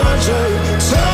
sunshine.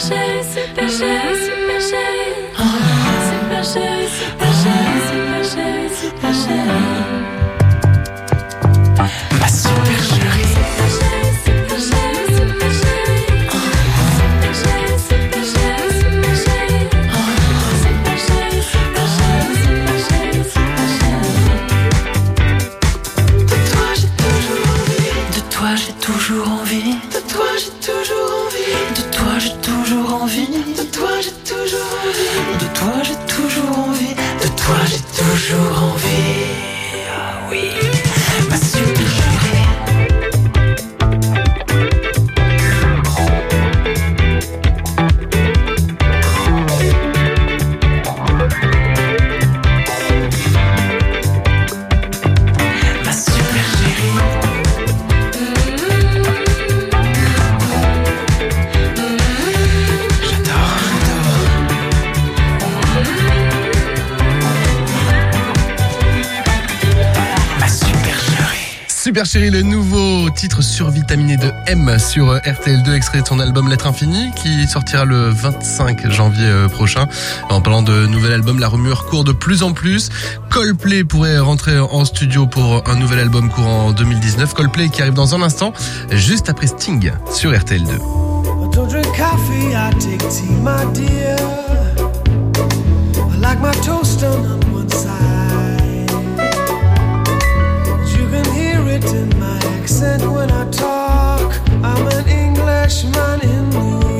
G, super G, super toujours en vie, ah oui. Chérie, le nouveau titre survitaminé de M sur RTL2, extrait de son album Lettre Infinie, qui sortira le 25 janvier euh, prochain. En parlant de nouvel album, la rumeur court de plus en plus. Coldplay pourrait rentrer en studio pour un nouvel album courant 2019. Coldplay qui arrive dans un instant, juste après Sting sur RTL2. in my accent when I talk. I'm an Englishman in New York.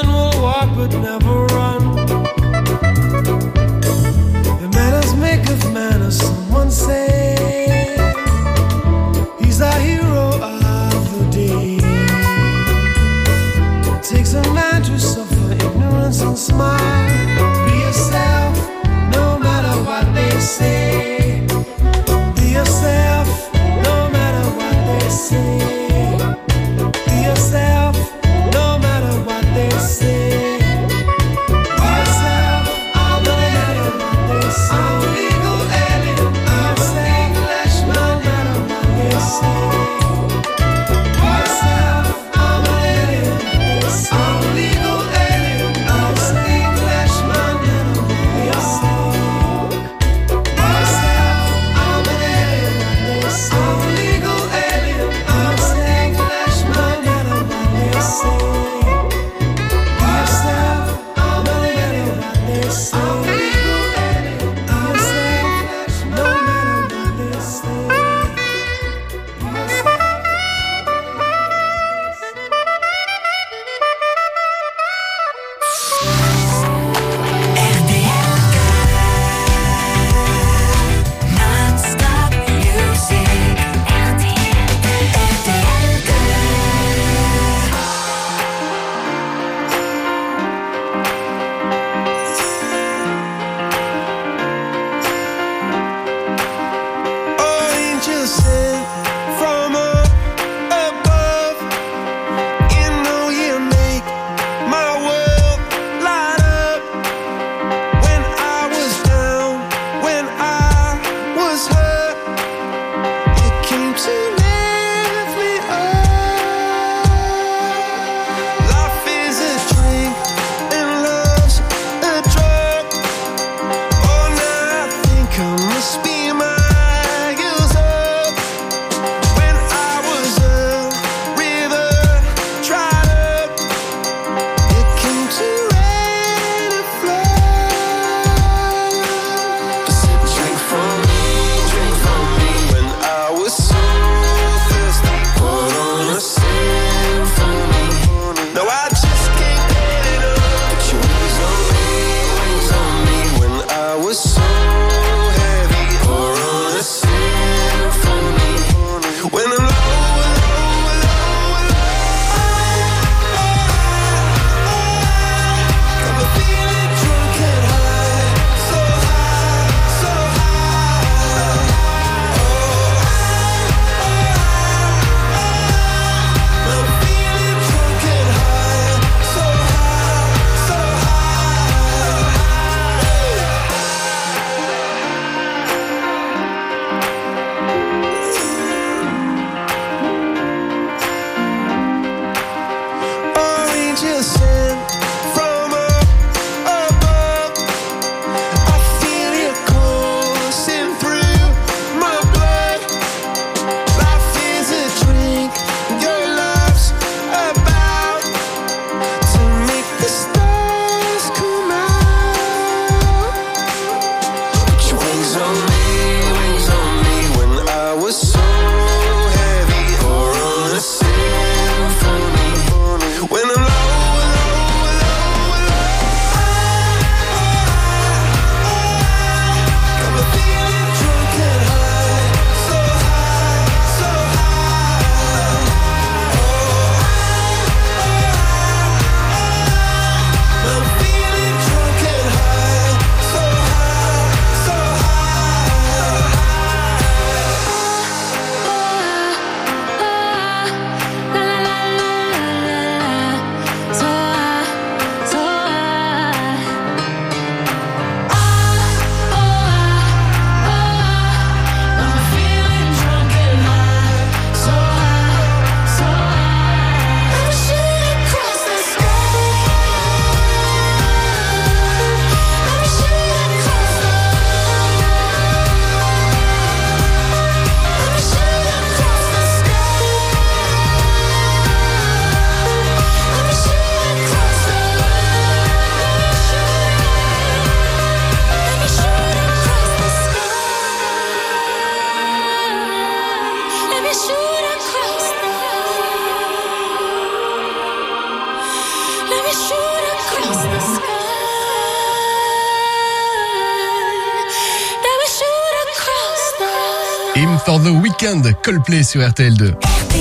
Weekend, Coldplay sur RTL2.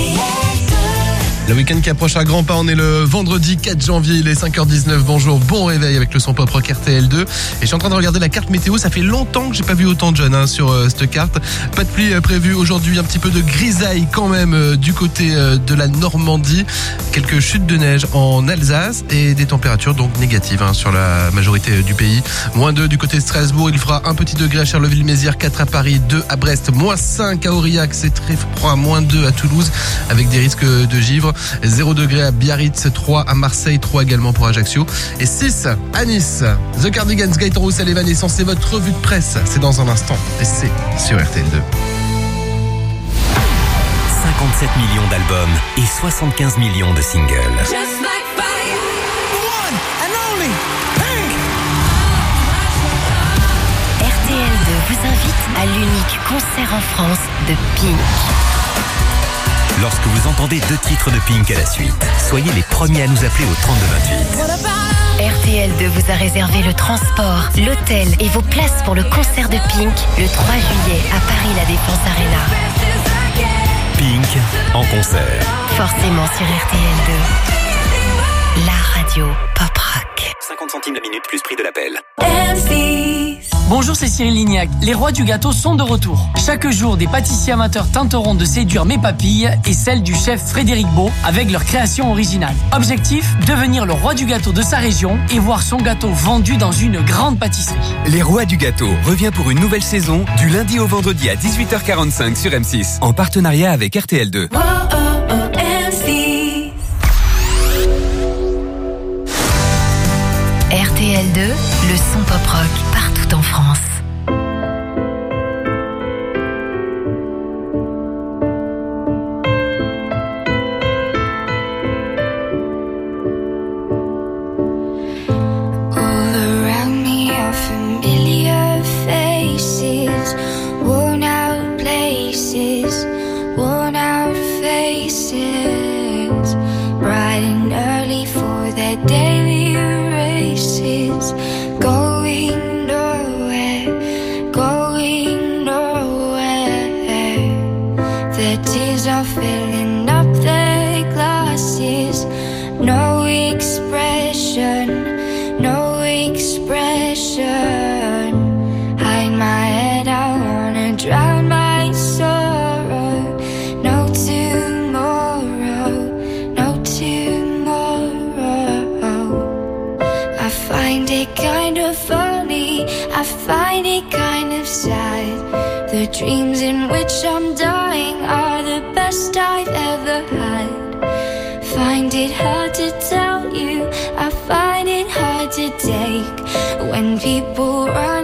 Le week-end qui approche à grands pas, on est le vendredi 4 janvier, il est 5h19, bonjour, bon réveil avec le son pop rock RTL2. Et je suis en train de regarder la carte météo, ça fait longtemps que j'ai pas vu autant de jeunes hein, sur euh, cette carte. Pas de pluie euh, prévue aujourd'hui, un petit peu de grisaille quand même euh, du côté de la Normandie. Quelques chutes de neige en Alsace et des températures donc négatives hein, sur la majorité du pays. Moins 2 du côté de Strasbourg, il fera un petit degré à Charleville-Mézières, 4 à Paris, 2 à Brest, moins 5 à Aurillac, c'est très froid, moins 2 à Toulouse avec des risques de givre. 0 degré à Biarritz, 3 à Marseille, 3 également pour Ajaccio et 6 à Nice. The Cardigans, Gaëtan Roussel et Vanessa, c'est votre revue de presse. C'est dans un instant et c'est sur RTL2. 57 millions d'albums et 75 millions de singles. RTL2 vous invite à l'unique concert en France de Pink. Lorsque vous entendez deux titres de Pink à la suite, soyez les premiers à nous appeler au 3228. RTL2 vous a réservé le transport, l'hôtel et vos places pour le concert de Pink le 3 juillet à Paris La Défense Arena. Pink en concert. Forcément sur RTL2. La radio pop rock. 50 centimes la minute plus prix de l'appel. C'est Cyril Lignac. Les rois du gâteau sont de retour. Chaque jour, des pâtissiers amateurs tenteront de séduire mes papilles et celles du chef Frédéric Beau avec leur création originale. Objectif, devenir le roi du gâteau de sa région et voir son gâteau vendu dans une grande pâtisserie. Les Rois du Gâteau revient pour une nouvelle saison du lundi au vendredi à 18h45 sur M6 en partenariat avec RTL2. RTL2, dreams in which I'm dying are the best I've ever had. Find it hard to tell you, I find it hard to take. When people run